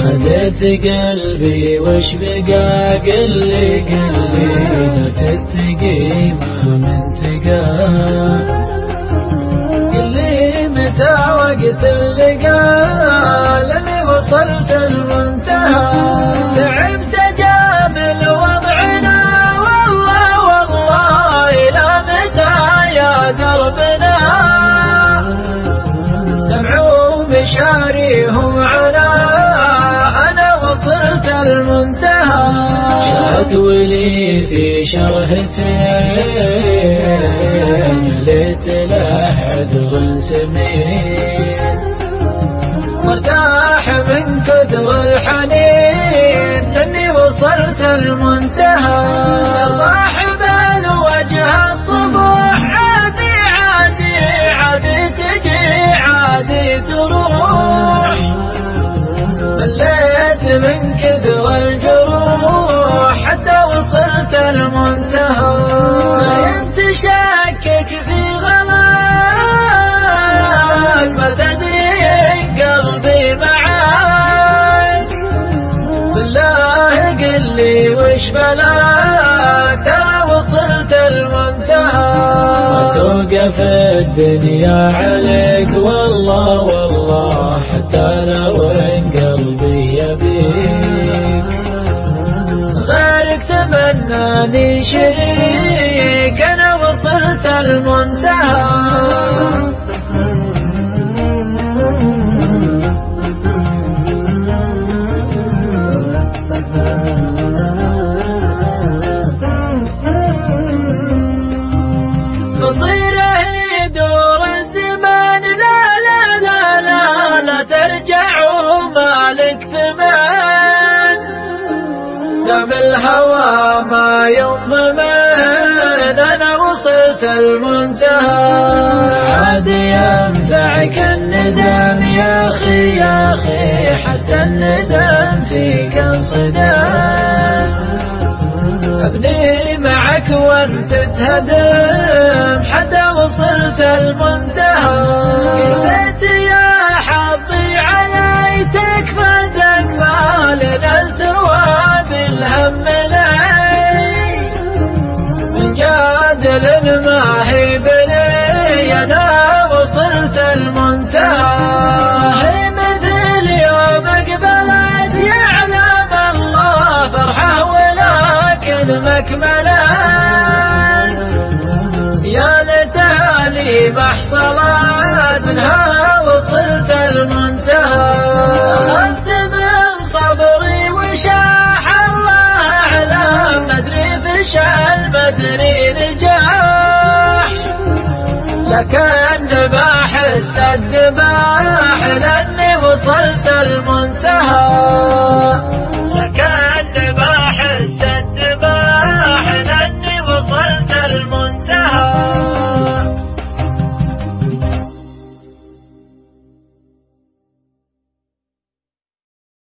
خذيت قلبي وش بقى قلي قلي؟ لا تتقي ما منتقى. قلي متى وقت اللقاء مشاريهم على المنتهى. شهت ولي في شرهتين ليت لحد سمين مرتاح من كثر الحنين إني وصلت المنتهى. بالله قل لي وش بلاك ترى وصلت المنتهى. توقف الدنيا عليك والله والله حتى لو ان قلبي يبيك. غيرك تمناني شريك أنا وصلت المنتهى. الهوى ما يضمن أنا وصلت المنتهى. عادي يمدعك الندم يا أخي يا أخي حتى الندم فيك انصدام أبني معك وأنت تهدم حتى وصلت المنتهى. مثل ما هي بلي أنا وصلت المنتهى مثل يوم قبلت يعلم الله فرحه ولكن مكملة يا ليتها لي بحصلت منها وصلت المنتهى لكن بحس الذباح لأني وصلت المنتهى.